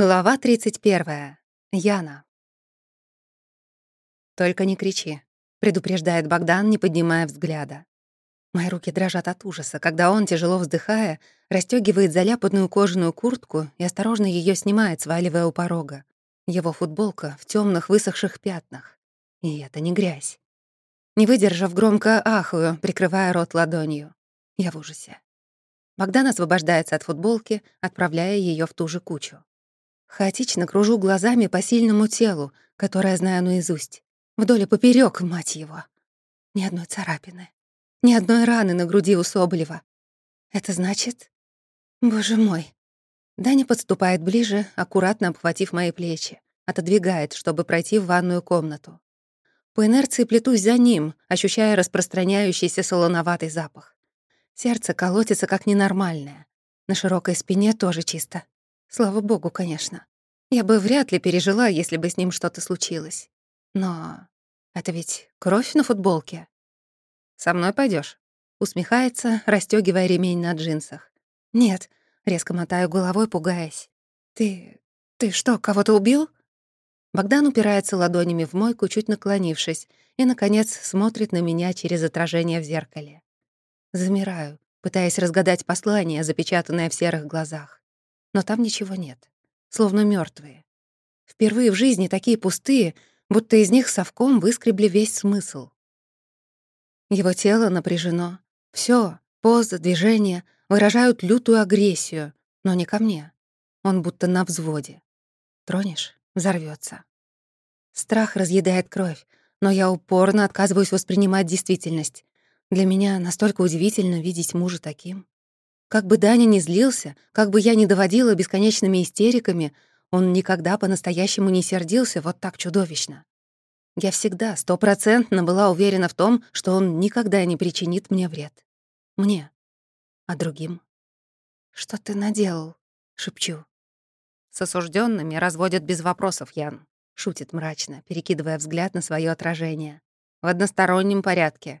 Глава 31. Яна. «Только не кричи», — предупреждает Богдан, не поднимая взгляда. Мои руки дрожат от ужаса, когда он, тяжело вздыхая, расстёгивает заляпанную кожаную куртку и осторожно её снимает, сваливая у порога. Его футболка в тёмных высохших пятнах. И это не грязь. Не выдержав, громко ахую, прикрывая рот ладонью. Я в ужасе. Богдан освобождается от футболки, отправляя её в ту же кучу. Хаотично кружу глазами по сильному телу, которое знаю наизусть. Вдоль и поперёк, мать его. Ни одной царапины. Ни одной раны на груди у Соболева. Это значит... Боже мой. Даня подступает ближе, аккуратно обхватив мои плечи. Отодвигает, чтобы пройти в ванную комнату. По инерции плетусь за ним, ощущая распространяющийся солоноватый запах. Сердце колотится как ненормальное. На широкой спине тоже чисто. Слава богу, конечно. Я бы вряд ли пережила, если бы с ним что-то случилось. Но это ведь кровь на футболке. «Со мной пойдешь? усмехается, расстёгивая ремень на джинсах. «Нет», — резко мотаю головой, пугаясь. «Ты... ты что, кого-то убил?» Богдан упирается ладонями в мойку, чуть наклонившись, и, наконец, смотрит на меня через отражение в зеркале. Замираю, пытаясь разгадать послание, запечатанное в серых глазах но там ничего нет. Словно мертвые. Впервые в жизни такие пустые, будто из них совком выскребли весь смысл. Его тело напряжено. Все, поза, движение выражают лютую агрессию, но не ко мне. Он будто на взводе. Тронешь — взорвется. Страх разъедает кровь, но я упорно отказываюсь воспринимать действительность. Для меня настолько удивительно видеть мужа таким. Как бы Даня ни злился, как бы я ни доводила бесконечными истериками, он никогда по-настоящему не сердился вот так чудовищно. Я всегда стопроцентно была уверена в том, что он никогда не причинит мне вред. Мне. А другим? «Что ты наделал?» — шепчу. «С осужденными разводят без вопросов, Ян», — шутит мрачно, перекидывая взгляд на свое отражение. «В одностороннем порядке».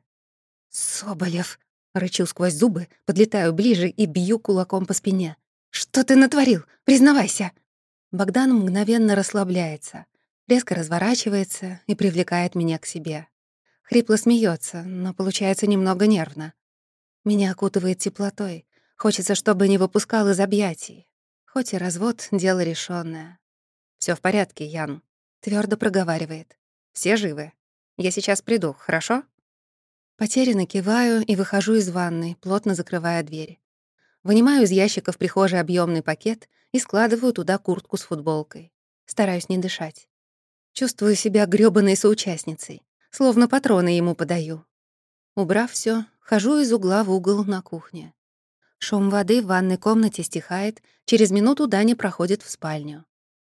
«Соболев», Рычу сквозь зубы, подлетаю ближе и бью кулаком по спине. «Что ты натворил? Признавайся!» Богдан мгновенно расслабляется, резко разворачивается и привлекает меня к себе. Хрипло смеется, но получается немного нервно. Меня окутывает теплотой. Хочется, чтобы не выпускал из объятий. Хоть и развод — дело решенное. Все в порядке, Ян», — твердо проговаривает. «Все живы. Я сейчас приду, хорошо?» Потерянно киваю и выхожу из ванной, плотно закрывая дверь. Вынимаю из ящика в прихожей объемный пакет и складываю туда куртку с футболкой. Стараюсь не дышать. Чувствую себя грёбаной соучастницей, словно патроны ему подаю. Убрав все, хожу из угла в угол на кухне. Шум воды в ванной комнате стихает, через минуту Даня проходит в спальню.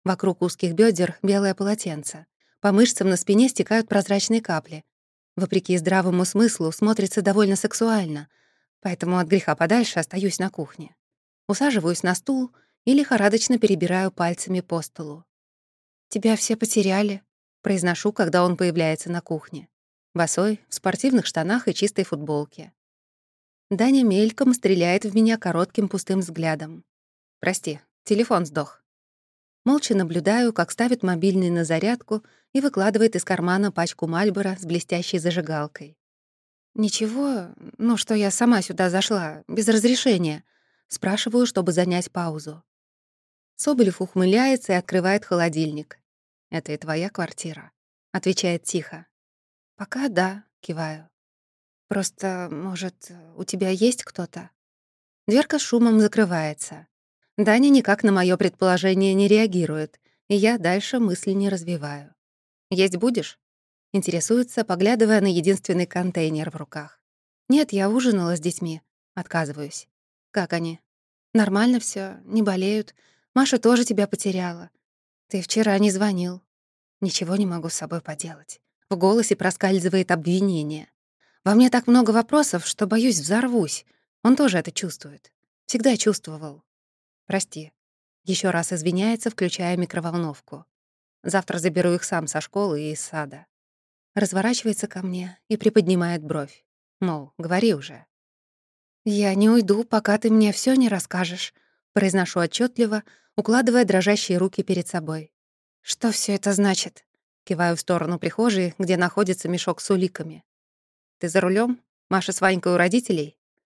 Вокруг узких бедер белое полотенце. По мышцам на спине стекают прозрачные капли, вопреки здравому смыслу, смотрится довольно сексуально, поэтому от греха подальше остаюсь на кухне. Усаживаюсь на стул и лихорадочно перебираю пальцами по столу. «Тебя все потеряли», — произношу, когда он появляется на кухне. Босой, в спортивных штанах и чистой футболке. Даня мельком стреляет в меня коротким пустым взглядом. «Прости, телефон сдох». Молча наблюдаю, как ставит мобильный на зарядку и выкладывает из кармана пачку Мальбора с блестящей зажигалкой. «Ничего, ну что я сама сюда зашла, без разрешения?» Спрашиваю, чтобы занять паузу. Соболев ухмыляется и открывает холодильник. «Это и твоя квартира?» — отвечает тихо. «Пока да», — киваю. «Просто, может, у тебя есть кто-то?» Дверка с шумом закрывается. Даня никак на мое предположение не реагирует, и я дальше мысли не развиваю. «Есть будешь?» — интересуется, поглядывая на единственный контейнер в руках. «Нет, я ужинала с детьми». Отказываюсь. «Как они?» «Нормально все, не болеют. Маша тоже тебя потеряла. Ты вчера не звонил». Ничего не могу с собой поделать. В голосе проскальзывает обвинение. Во мне так много вопросов, что, боюсь, взорвусь. Он тоже это чувствует. Всегда чувствовал. Прости. Еще раз извиняется, включая микроволновку. Завтра заберу их сам со школы и из сада. Разворачивается ко мне и приподнимает бровь. Мол, говори уже. «Я не уйду, пока ты мне все не расскажешь», Произношу отчетливо, укладывая дрожащие руки перед собой. «Что все это значит?» Киваю в сторону прихожей, где находится мешок с уликами. «Ты за рулем? Маша с Ванькой у родителей?»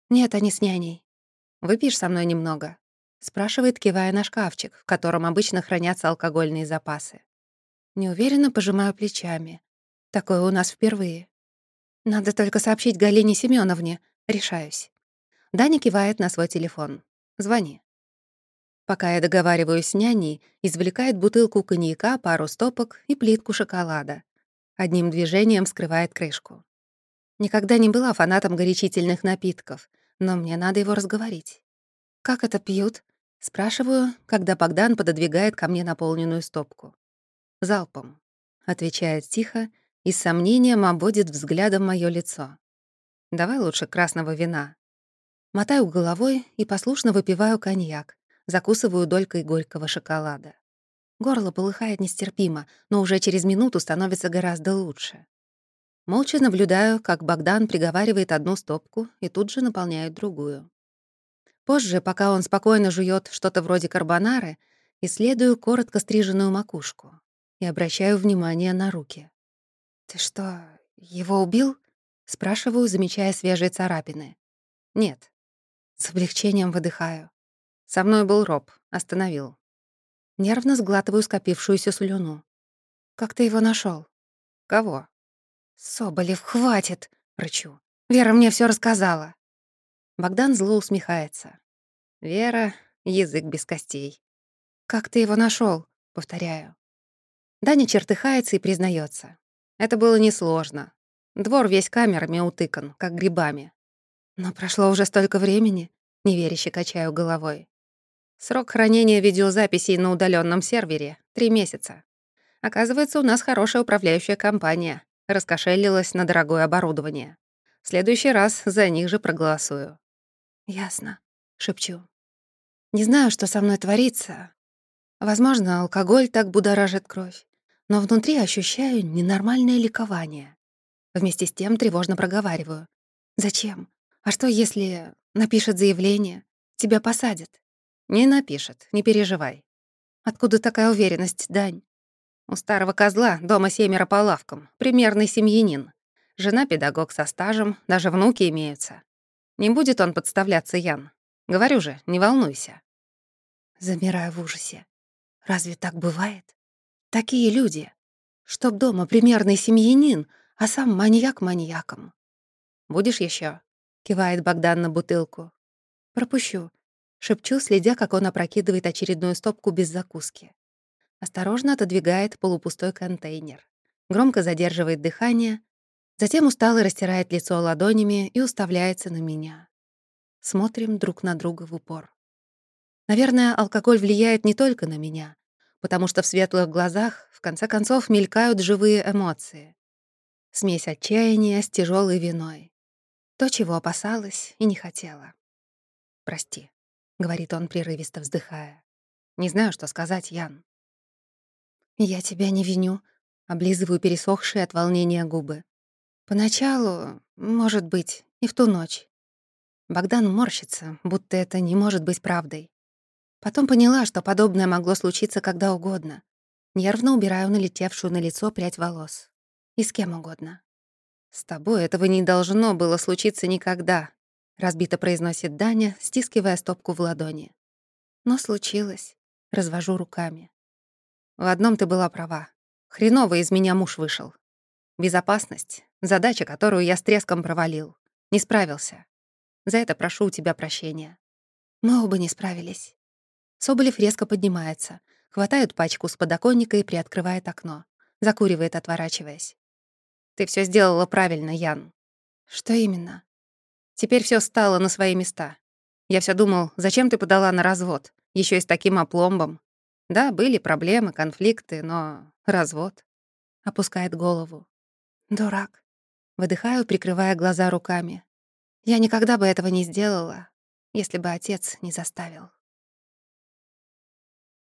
«Нет, они с няней». «Выпьешь со мной немного?» Спрашивает, кивая на шкафчик, в котором обычно хранятся алкогольные запасы. Неуверенно пожимаю плечами. Такое у нас впервые. Надо только сообщить Галине Семеновне. Решаюсь. Даня кивает на свой телефон. Звони. Пока я договариваюсь с няней, извлекает бутылку коньяка, пару стопок и плитку шоколада. Одним движением вскрывает крышку. Никогда не была фанатом горячительных напитков, но мне надо его разговорить. «Как это пьют?» — спрашиваю, когда Богдан пододвигает ко мне наполненную стопку. «Залпом», — отвечает тихо и с сомнением обводит взглядом моё лицо. «Давай лучше красного вина». Мотаю головой и послушно выпиваю коньяк, закусываю долькой горького шоколада. Горло полыхает нестерпимо, но уже через минуту становится гораздо лучше. Молча наблюдаю, как Богдан приговаривает одну стопку и тут же наполняет другую. Позже, пока он спокойно жует что-то вроде карбонары, исследую коротко стриженную макушку и обращаю внимание на руки. «Ты что, его убил?» — спрашиваю, замечая свежие царапины. «Нет». С облегчением выдыхаю. Со мной был Роб, остановил. Нервно сглатываю скопившуюся слюну. «Как ты его нашел? «Кого?» «Соболев, хватит!» — рычу. «Вера мне все рассказала». Богдан зло усмехается. «Вера — язык без костей». «Как ты его нашел? повторяю. Даня чертыхается и признается. Это было несложно. Двор весь камерами утыкан, как грибами. Но прошло уже столько времени, неверяще качаю головой. Срок хранения видеозаписей на удаленном сервере — три месяца. Оказывается, у нас хорошая управляющая компания. Раскошелилась на дорогое оборудование. В следующий раз за них же проголосую. «Ясно», — шепчу. «Не знаю, что со мной творится. Возможно, алкоголь так будоражит кровь, но внутри ощущаю ненормальное ликование. Вместе с тем тревожно проговариваю. «Зачем? А что, если напишет заявление? Тебя посадят?» «Не напишет, не переживай». «Откуда такая уверенность, Дань?» «У старого козла дома семеро по лавкам, примерный семьянин. Жена педагог со стажем, даже внуки имеются. Не будет он подставляться, Ян. Говорю же, не волнуйся». Замираю в ужасе. Разве так бывает? Такие люди. Чтоб дома примерный семьянин, а сам маньяк маньяком. «Будешь еще? кивает Богдан на бутылку. «Пропущу. Шепчу, следя, как он опрокидывает очередную стопку без закуски. Осторожно отодвигает полупустой контейнер. Громко задерживает дыхание, затем устало растирает лицо ладонями и уставляется на меня. Смотрим друг на друга в упор. Наверное, алкоголь влияет не только на меня, потому что в светлых глазах в конце концов мелькают живые эмоции. Смесь отчаяния с тяжелой виной. То, чего опасалась и не хотела. «Прости», — говорит он, прерывисто вздыхая. «Не знаю, что сказать, Ян». «Я тебя не виню», — облизываю пересохшие от волнения губы. «Поначалу, может быть, и в ту ночь». Богдан морщится, будто это не может быть правдой. Потом поняла, что подобное могло случиться когда угодно. Нервно убираю налетевшую на лицо прядь волос. И с кем угодно. «С тобой этого не должно было случиться никогда», — разбито произносит Даня, стискивая стопку в ладони. Но случилось. Развожу руками. В одном ты была права. Хреново из меня муж вышел. Безопасность — задача, которую я с треском провалил. Не справился. За это прошу у тебя прощения. Мы оба не справились. Соболев резко поднимается, хватает пачку с подоконника и приоткрывает окно. Закуривает, отворачиваясь. «Ты все сделала правильно, Ян». «Что именно?» Теперь все стало на свои места. Я все думал, зачем ты подала на развод, еще и с таким опломбом. Да, были проблемы, конфликты, но развод. Опускает голову. Дурак. Выдыхаю, прикрывая глаза руками. Я никогда бы этого не сделала, если бы отец не заставил.